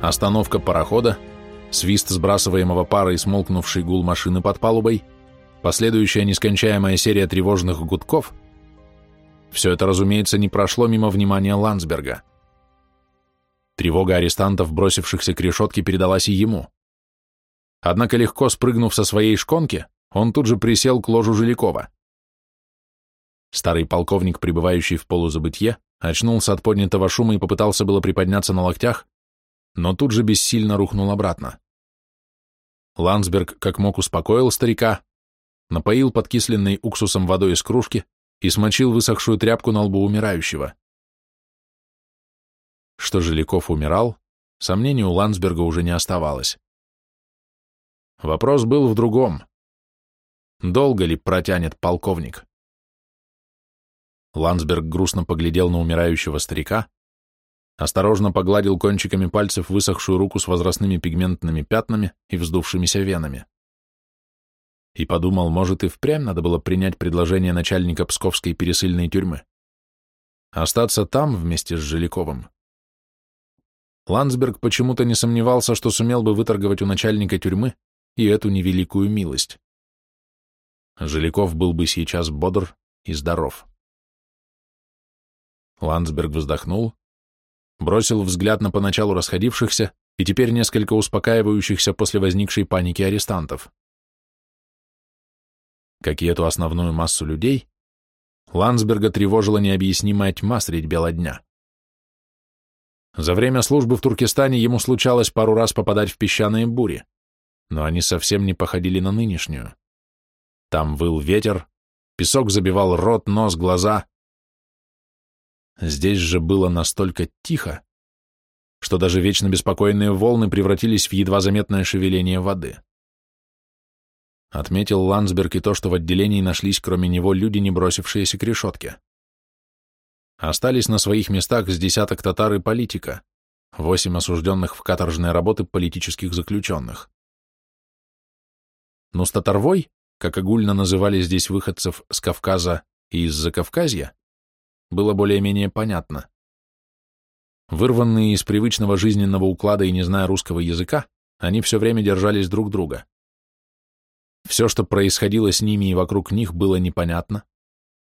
остановка парохода, свист сбрасываемого пара и смолкнувший гул машины под палубой, последующая нескончаемая серия тревожных гудков — все это, разумеется, не прошло мимо внимания Ландсберга. Тревога арестантов, бросившихся к решетке, передалась и ему. Однако, легко спрыгнув со своей шконки, он тут же присел к ложу Жилякова. Старый полковник, пребывающий в полузабытье, очнулся от поднятого шума и попытался было приподняться на локтях, но тут же бессильно рухнул обратно. Ландсберг как мог успокоил старика, напоил подкисленной уксусом водой из кружки и смочил высохшую тряпку на лбу умирающего. Что Жиляков умирал, сомнений у Ландсберга уже не оставалось. Вопрос был в другом. Долго ли протянет полковник? Ландсберг грустно поглядел на умирающего старика, осторожно погладил кончиками пальцев высохшую руку с возрастными пигментными пятнами и вздувшимися венами. И подумал, может, и впрямь надо было принять предложение начальника Псковской пересыльной тюрьмы. Остаться там вместе с Жиляковым. Ландсберг почему-то не сомневался, что сумел бы выторговать у начальника тюрьмы и эту невеликую милость. Жиляков был бы сейчас бодр и здоров. Ландсберг вздохнул, бросил взгляд на поначалу расходившихся и теперь несколько успокаивающихся после возникшей паники арестантов. Как и эту основную массу людей, Ландсберга тревожила необъяснимая тьма средь бела дня. За время службы в Туркестане ему случалось пару раз попадать в песчаные бури, но они совсем не походили на нынешнюю. Там выл ветер, песок забивал рот, нос, глаза. Здесь же было настолько тихо, что даже вечно беспокойные волны превратились в едва заметное шевеление воды. Отметил Ландсберг и то, что в отделении нашлись кроме него люди, не бросившиеся к решетке. Остались на своих местах с десяток татар и политика, восемь осужденных в каторжные работы политических заключенных. Но с татарвой, как огульно называли здесь выходцев с Кавказа и из Закавказья, было более-менее понятно. Вырванные из привычного жизненного уклада и не зная русского языка, они все время держались друг друга. Все, что происходило с ними и вокруг них, было непонятно,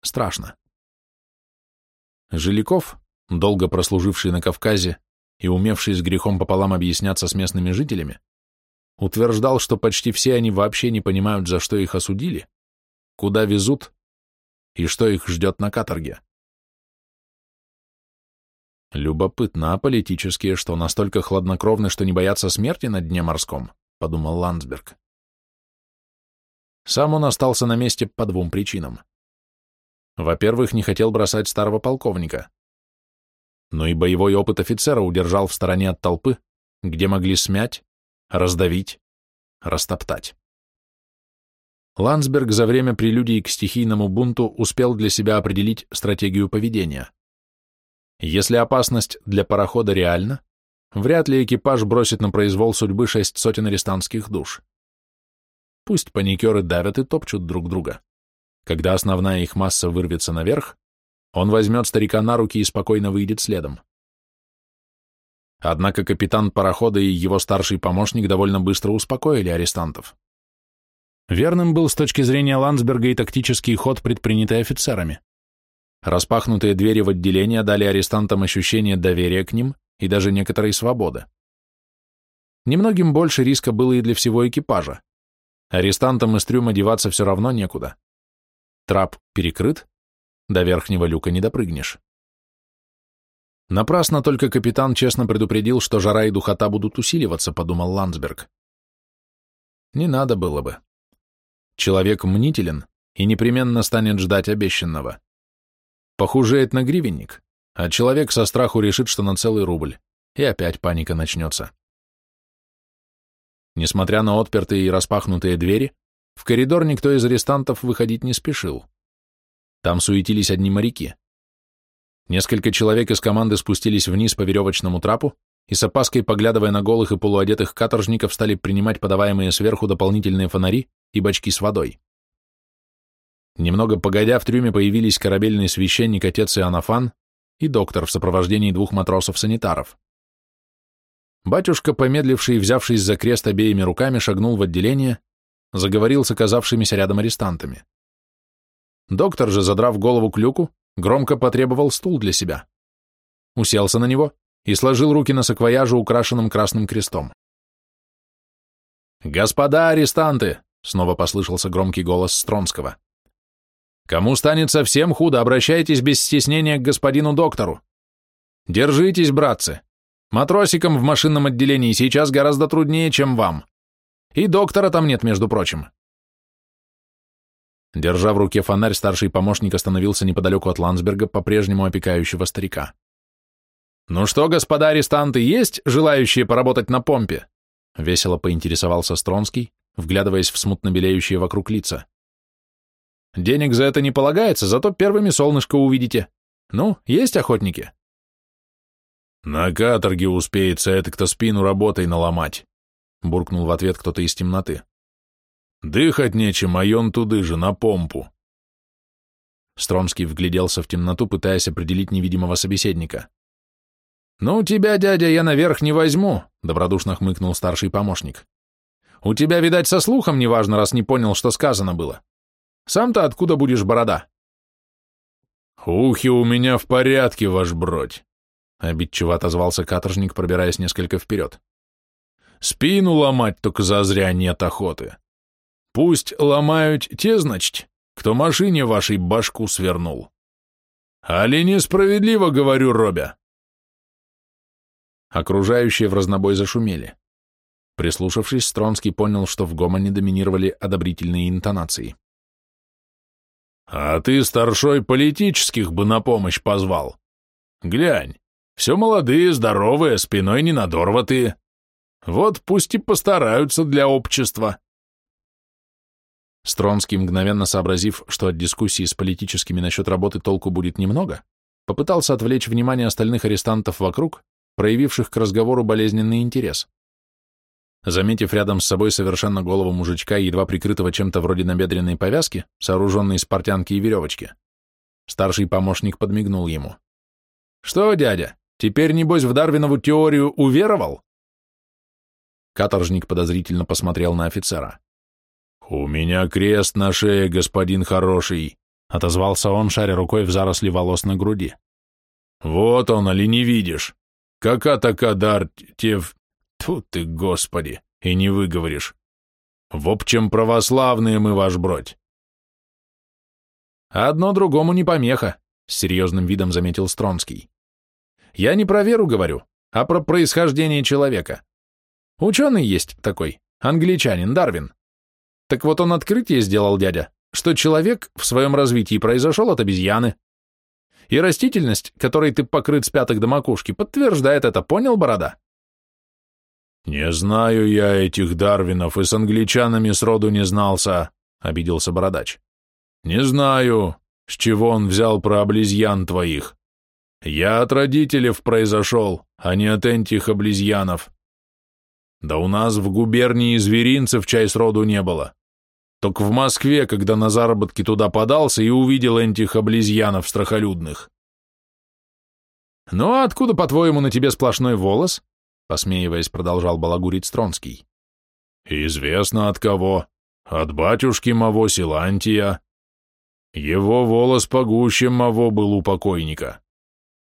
страшно. Жиляков, долго прослуживший на Кавказе и умевший с грехом пополам объясняться с местными жителями, утверждал, что почти все они вообще не понимают, за что их осудили, куда везут и что их ждет на каторге. Любопытно, а политические, что настолько хладнокровны, что не боятся смерти на дне морском, подумал Ландсберг. Сам он остался на месте по двум причинам. Во-первых, не хотел бросать старого полковника. Но и боевой опыт офицера удержал в стороне от толпы, где могли смять, раздавить, растоптать. Ландсберг за время прелюдии к стихийному бунту успел для себя определить стратегию поведения. Если опасность для парохода реальна, вряд ли экипаж бросит на произвол судьбы шесть сотен арестантских душ. Пусть паникеры давят и топчут друг друга. Когда основная их масса вырвется наверх, он возьмет старика на руки и спокойно выйдет следом. Однако капитан парохода и его старший помощник довольно быстро успокоили арестантов. Верным был с точки зрения Ландсберга и тактический ход, предпринятый офицерами. Распахнутые двери в отделение дали арестантам ощущение доверия к ним и даже некоторой свободы. Немногим больше риска было и для всего экипажа. Арестантам из трюма деваться все равно некуда. Трап перекрыт, до верхнего люка не допрыгнешь. Напрасно только капитан честно предупредил, что жара и духота будут усиливаться, подумал Ландсберг. Не надо было бы. Человек мнителен и непременно станет ждать обещанного. Похужеет на гривенник, а человек со страху решит, что на целый рубль, и опять паника начнется. Несмотря на отпертые и распахнутые двери, в коридор никто из арестантов выходить не спешил. Там суетились одни моряки. Несколько человек из команды спустились вниз по веревочному трапу и с опаской, поглядывая на голых и полуодетых каторжников, стали принимать подаваемые сверху дополнительные фонари и бачки с водой. Немного погодя, в трюме появились корабельный священник отец Иоаннафан и доктор в сопровождении двух матросов-санитаров. Батюшка, помедливший и взявшись за крест обеими руками, шагнул в отделение, заговорил с оказавшимися рядом арестантами. Доктор же, задрав голову к люку, громко потребовал стул для себя. Уселся на него и сложил руки на саквояже, украшенном красным крестом. «Господа арестанты!» — снова послышался громкий голос Стронского. «Кому станет совсем худо, обращайтесь без стеснения к господину доктору. Держитесь, братцы. Матросикам в машинном отделении сейчас гораздо труднее, чем вам. И доктора там нет, между прочим. Держа в руке фонарь, старший помощник остановился неподалеку от Ландсберга, по-прежнему опекающего старика. «Ну что, господа арестанты, есть желающие поработать на помпе?» Весело поинтересовался Стронский, вглядываясь в смутно белеющие вокруг лица. «Денег за это не полагается, зато первыми солнышко увидите. Ну, есть охотники?» «На каторге успеется это кто спину работой наломать», — буркнул в ответ кто-то из темноты. «Дыхать нечем, а он туды же, на помпу». Стромский вгляделся в темноту, пытаясь определить невидимого собеседника. «Ну, тебя, дядя, я наверх не возьму», — добродушно хмыкнул старший помощник. «У тебя, видать, со слухом неважно, раз не понял, что сказано было. Сам-то откуда будешь, борода?» «Ухи у меня в порядке, ваш бродь», — обидчиво отозвался каторжник, пробираясь несколько вперед. «Спину ломать только зазря нет охоты. Пусть ломают те, значит, кто машине вашей башку свернул. Али несправедливо, говорю, Робя?» Окружающие в разнобой зашумели. Прислушавшись, Стронский понял, что в гомоне доминировали одобрительные интонации. «А ты, старшой, политических бы на помощь позвал. Глянь, все молодые, здоровые, спиной не надорватые. Вот пусть и постараются для общества. Стронский, мгновенно сообразив, что от дискуссии с политическими насчет работы толку будет немного, попытался отвлечь внимание остальных арестантов вокруг, проявивших к разговору болезненный интерес. Заметив рядом с собой совершенно голого мужичка, едва прикрытого чем-то вроде набедренной повязки, сооруженной из портянки и веревочки, старший помощник подмигнул ему. «Что, дядя, Теперь, небось, в Дарвинову теорию уверовал?» Каторжник подозрительно посмотрел на офицера. «У меня крест на шее, господин хороший», — отозвался он, шаря рукой в заросли волос на груди. «Вот он, али не видишь? Кака-така дар тев... Тут ты, господи, и не выговоришь. В общем, православные мы, ваш бродь». «Одно другому не помеха», — с серьезным видом заметил Стронский. Я не про веру говорю, а про происхождение человека. Ученый есть такой, англичанин Дарвин. Так вот он открытие сделал, дядя, что человек в своем развитии произошел от обезьяны. И растительность, которой ты покрыт с пяток до макушки, подтверждает это, понял, Борода? «Не знаю я этих Дарвинов, и с англичанами сроду не знался», — обиделся Бородач. «Не знаю, с чего он взял про облизьян твоих. Я от родителей произошел, а не от этих облизьянов. Да у нас в губернии зверинцев чай сроду не было. Только в Москве, когда на заработки туда подался и увидел этих облизьянов страхолюдных. «Ну а откуда, по-твоему, на тебе сплошной волос?» Посмеиваясь, продолжал балагурить Стронский. «Известно от кого. От батюшки моего Силантия. Его волос погуще моего был у покойника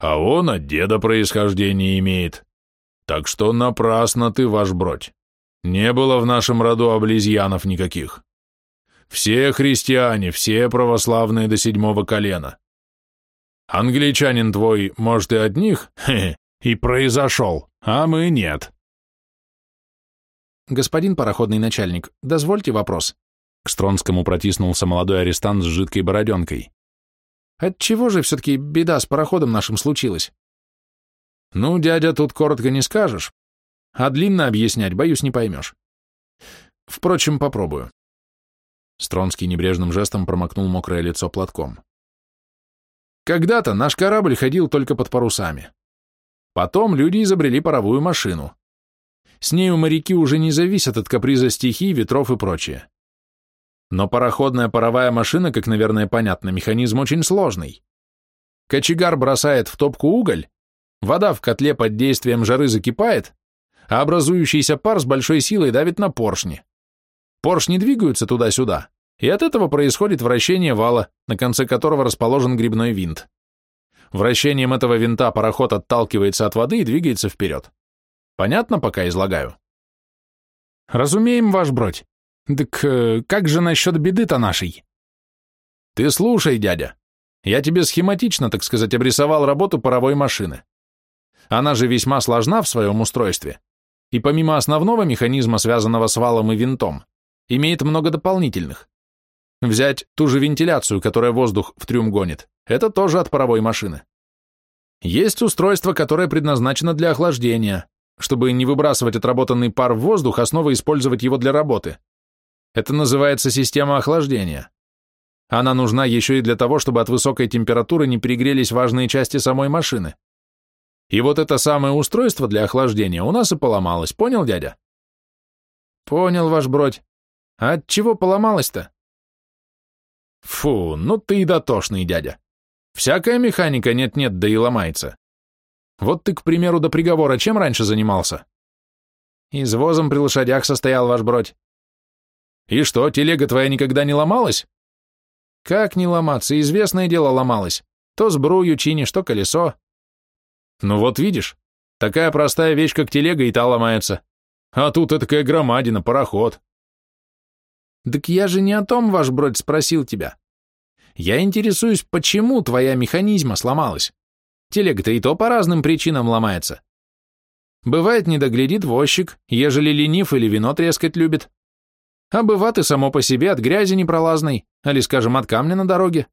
а он от деда происхождение имеет. Так что напрасно ты, ваш бродь. Не было в нашем роду облизьянов никаких. Все христиане, все православные до седьмого колена. Англичанин твой, может, и от них, хе, и произошел, а мы нет. Господин пароходный начальник, дозвольте вопрос. К Стронскому протиснулся молодой арестант с жидкой бороденкой. Отчего же все-таки беда с пароходом нашим случилась? Ну, дядя, тут коротко не скажешь, а длинно объяснять, боюсь, не поймешь. Впрочем, попробую. Стронский небрежным жестом промокнул мокрое лицо платком. Когда-то наш корабль ходил только под парусами. Потом люди изобрели паровую машину. С нею моряки уже не зависят от каприза стихий, ветров и прочее. Но пароходная паровая машина, как, наверное, понятно, механизм очень сложный. Кочегар бросает в топку уголь, вода в котле под действием жары закипает, а образующийся пар с большой силой давит на поршни. Поршни двигаются туда-сюда, и от этого происходит вращение вала, на конце которого расположен грибной винт. Вращением этого винта пароход отталкивается от воды и двигается вперед. Понятно, пока излагаю? Разумеем, ваш бродь. Так э, как же насчет беды-то нашей? Ты слушай, дядя. Я тебе схематично, так сказать, обрисовал работу паровой машины. Она же весьма сложна в своем устройстве. И помимо основного механизма, связанного с валом и винтом, имеет много дополнительных. Взять ту же вентиляцию, которая воздух в трюм гонит, это тоже от паровой машины. Есть устройство, которое предназначено для охлаждения, чтобы не выбрасывать отработанный пар в воздух, а снова использовать его для работы. Это называется система охлаждения. Она нужна еще и для того, чтобы от высокой температуры не перегрелись важные части самой машины. И вот это самое устройство для охлаждения у нас и поломалось, понял, дядя? Понял, ваш бродь. А от чего поломалось-то? Фу, ну ты и дотошный, дядя. Всякая механика нет-нет, да и ломается. Вот ты, к примеру, до приговора чем раньше занимался? Извозом при лошадях состоял ваш бродь. И что, телега твоя никогда не ломалась? Как не ломаться, известное дело ломалось. То сбрую чинишь, то колесо. Ну вот видишь, такая простая вещь, как телега, и та ломается. А тут такая громадина, пароход. Так я же не о том, ваш бродь, спросил тебя. Я интересуюсь, почему твоя механизма сломалась. Телега-то и то по разным причинам ломается. Бывает, не доглядит возчик, ежели ленив или вино трескать любит. А бывает и само по себе от грязи непролазной, али, скажем, от камня на дороге.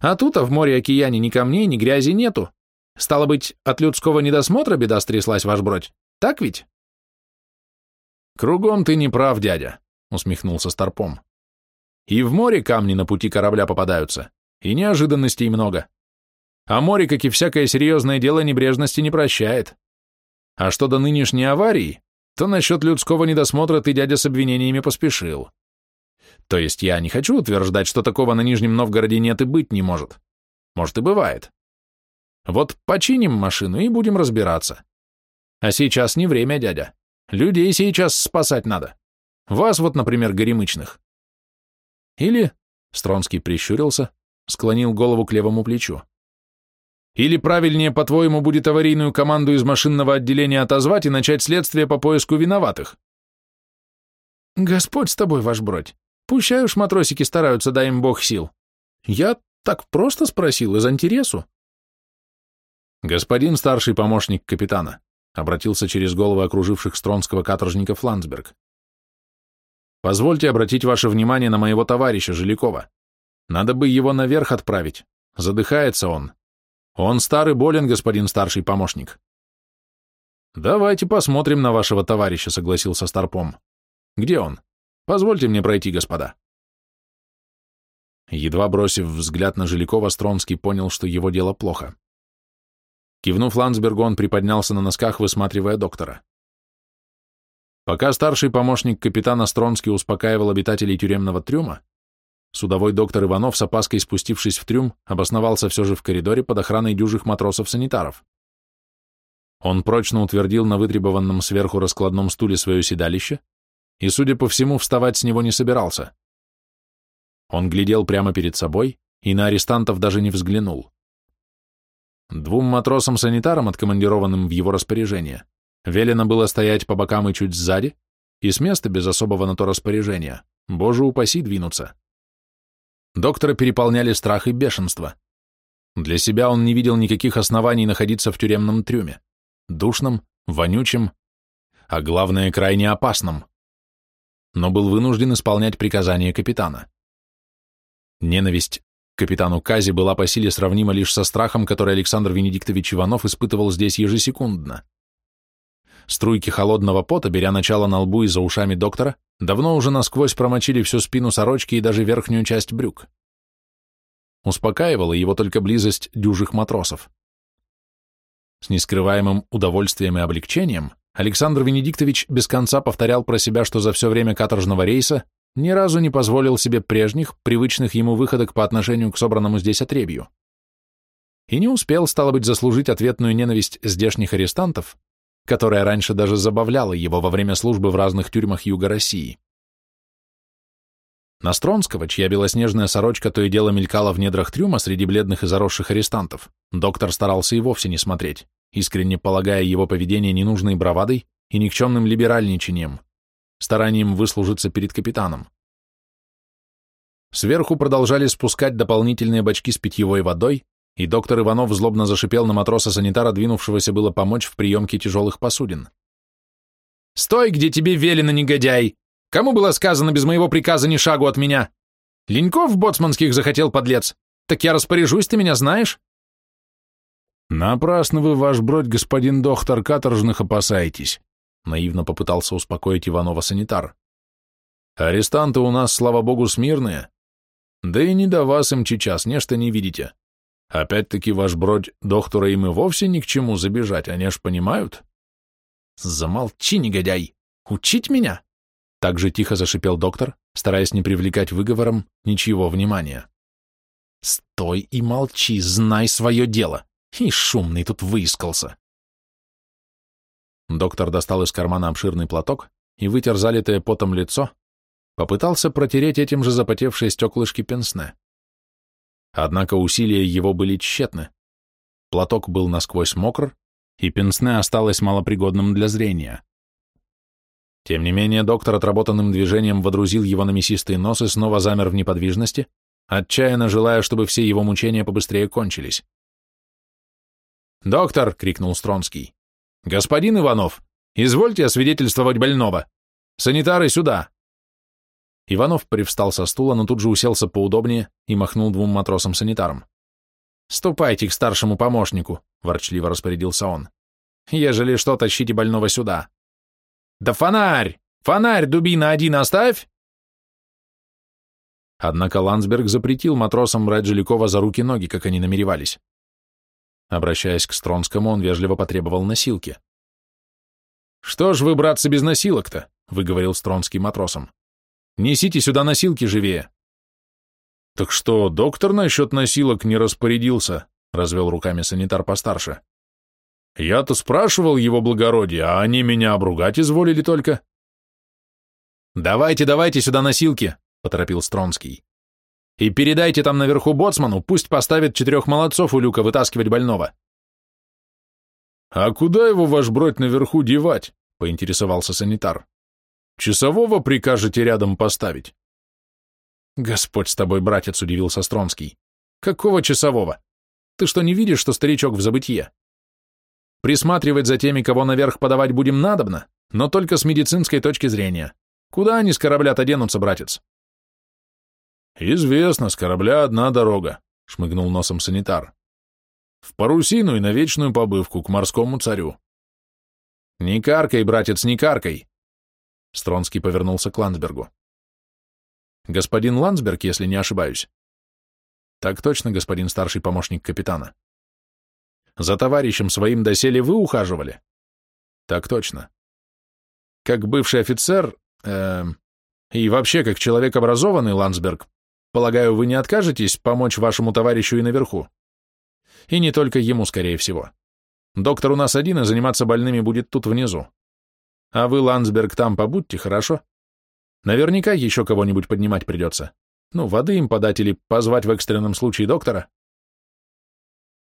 А тут, а в море-океане ни камней, ни грязи нету. Стало быть, от людского недосмотра беда стряслась, ваш бродь. Так ведь? Кругом ты не прав, дядя, усмехнулся Старпом. И в море камни на пути корабля попадаются, и неожиданностей много. А море, как и всякое серьезное дело, небрежности не прощает. А что до нынешней аварии, то насчет людского недосмотра ты, дядя, с обвинениями поспешил. То есть я не хочу утверждать, что такого на Нижнем Новгороде нет и быть не может. Может и бывает. Вот починим машину и будем разбираться. А сейчас не время, дядя. Людей сейчас спасать надо. Вас вот, например, горемычных. Или, Стронский прищурился, склонил голову к левому плечу. Или правильнее, по-твоему, будет аварийную команду из машинного отделения отозвать и начать следствие по поиску виноватых? Господь с тобой, ваш бродь. Пущай уж матросики стараются, дай им бог сил. Я так просто спросил, из интересу. Господин старший помощник капитана, обратился через головы окруживших Стронского каторжника Фландсберг. Позвольте обратить ваше внимание на моего товарища Жилякова. Надо бы его наверх отправить. Задыхается он. Он старый болен, господин старший помощник. Давайте посмотрим на вашего товарища, согласился Старпом. Где он? Позвольте мне пройти, господа. Едва бросив взгляд на Жилякова, Стронский понял, что его дело плохо. Кивнув Ландсбергу, он приподнялся на носках, высматривая доктора. Пока старший помощник капитана Стронский успокаивал обитателей тюремного трюма, судовой доктор Иванов, с опаской спустившись в трюм, обосновался все же в коридоре под охраной дюжих матросов-санитаров. Он прочно утвердил на вытребованном сверху раскладном стуле свое седалище и, судя по всему, вставать с него не собирался. Он глядел прямо перед собой и на арестантов даже не взглянул. Двум матросам-санитарам, откомандированным в его распоряжение, велено было стоять по бокам и чуть сзади, и с места без особого на то распоряжения, боже упаси, двинуться. Доктора переполняли страх и бешенство. Для себя он не видел никаких оснований находиться в тюремном трюме, душном, вонючем, а главное, крайне опасном. Но был вынужден исполнять приказания капитана. Ненависть капитану Кази была по силе сравнима лишь со страхом, который Александр Венедиктович Иванов испытывал здесь ежесекундно. Струйки холодного пота, беря начало на лбу и за ушами доктора, давно уже насквозь промочили всю спину сорочки и даже верхнюю часть брюк. Успокаивала его только близость дюжих матросов. С нескрываемым удовольствием и облегчением Александр Венедиктович без конца повторял про себя, что за все время каторжного рейса ни разу не позволил себе прежних, привычных ему выходок по отношению к собранному здесь отребью. И не успел, стало быть, заслужить ответную ненависть здешних арестантов, которая раньше даже забавляла его во время службы в разных тюрьмах Юга России. На Стронского, чья белоснежная сорочка то и дело мелькала в недрах трюма среди бледных и заросших арестантов, доктор старался и вовсе не смотреть, искренне полагая его поведение ненужной бравадой и никчемным либеральничанием, старанием выслужиться перед капитаном. Сверху продолжали спускать дополнительные бачки с питьевой водой, и доктор Иванов злобно зашипел на матроса-санитара, двинувшегося было помочь в приемке тяжелых посудин. «Стой, где тебе велено, негодяй! Кому было сказано без моего приказа ни шагу от меня? Леньков боцманских захотел, подлец! Так я распоряжусь, ты меня знаешь?» «Напрасно вы, ваш бродь, господин доктор, каторжных опасаетесь», наивно попытался успокоить Иванова санитар. «Арестанты у нас, слава богу, смирные. Да и не до вас им сейчас, нечто не видите. Опять-таки, ваш бродь, доктора им и вовсе ни к чему забежать, они ж понимают?» «Замолчи, негодяй! Учить меня?» Так же тихо зашипел доктор, стараясь не привлекать выговором ничего внимания. «Стой и молчи, знай свое дело!» И шумный тут выискался. Доктор достал из кармана обширный платок и вытер залитое потом лицо, попытался протереть этим же запотевшие стеклышки пенсне. Однако усилия его были тщетны. Платок был насквозь мокр, и пенсне осталось малопригодным для зрения. Тем не менее, доктор отработанным движением водрузил его на мясистый нос и снова замер в неподвижности, отчаянно желая, чтобы все его мучения побыстрее кончились. «Доктор!» — крикнул Стронский. «Господин Иванов, извольте освидетельствовать больного! Санитары сюда!» Иванов привстал со стула, но тут же уселся поудобнее и махнул двум матросам-санитарам. «Ступайте к старшему помощнику», — ворчливо распорядился он. «Ежели что, тащите больного сюда». «Да фонарь! Фонарь, дубина, один оставь!» Однако Ландсберг запретил матросам брать Жилякова за руки-ноги, как они намеревались. Обращаясь к Стронскому, он вежливо потребовал носилки. «Что ж вы, братцы, без носилок-то?» — выговорил Стронский матросам. «Несите сюда носилки живее». «Так что, доктор насчет носилок не распорядился?» — развел руками санитар постарше. Я-то спрашивал его благородие, а они меня обругать изволили только. «Давайте, давайте сюда носилки», — поторопил Стронский. «И передайте там наверху боцману, пусть поставит четырех молодцов у люка вытаскивать больного». «А куда его, ваш бродь, наверху девать?» — поинтересовался санитар. «Часового прикажете рядом поставить?» «Господь с тобой, братец», — удивился Стронский. «Какого часового? Ты что, не видишь, что старичок в забытье?» Присматривать за теми, кого наверх подавать будем надобно, но только с медицинской точки зрения. Куда они с корабля-то денутся, братец? Известно, с корабля одна дорога, шмыгнул носом санитар. В парусину и на вечную побывку к морскому царю. Не каркай, братец, не каркай. Стронский повернулся к Ландсбергу. Господин Ландсберг, если не ошибаюсь. Так точно, господин старший помощник капитана. За товарищем своим доселе вы ухаживали? Так точно. Как бывший офицер, э, и вообще как человек образованный, Ландсберг, полагаю, вы не откажетесь помочь вашему товарищу и наверху? И не только ему, скорее всего. Доктор у нас один, и заниматься больными будет тут внизу. А вы, Ландсберг, там побудьте, хорошо? Наверняка еще кого-нибудь поднимать придется. Ну, воды им подать или позвать в экстренном случае доктора.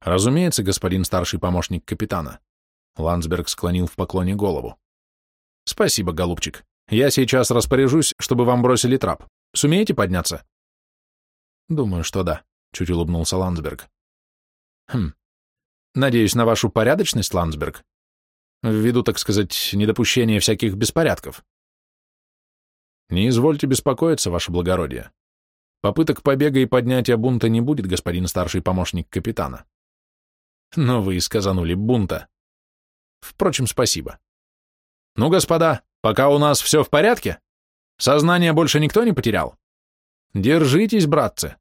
Разумеется, господин старший помощник капитана. Ландсберг склонил в поклоне голову. Спасибо, голубчик. Я сейчас распоряжусь, чтобы вам бросили трап. Сумеете подняться? Думаю, что да, чуть улыбнулся Ландсберг. Хм. Надеюсь на вашу порядочность, Ландсберг. Ввиду, так сказать, недопущения всяких беспорядков. Не извольте беспокоиться, ваше благородие. Попыток побега и поднятия бунта не будет, господин старший помощник капитана. Но вы сказанули бунта. Впрочем, спасибо. Ну, господа, пока у нас все в порядке? Сознание больше никто не потерял? Держитесь, братцы.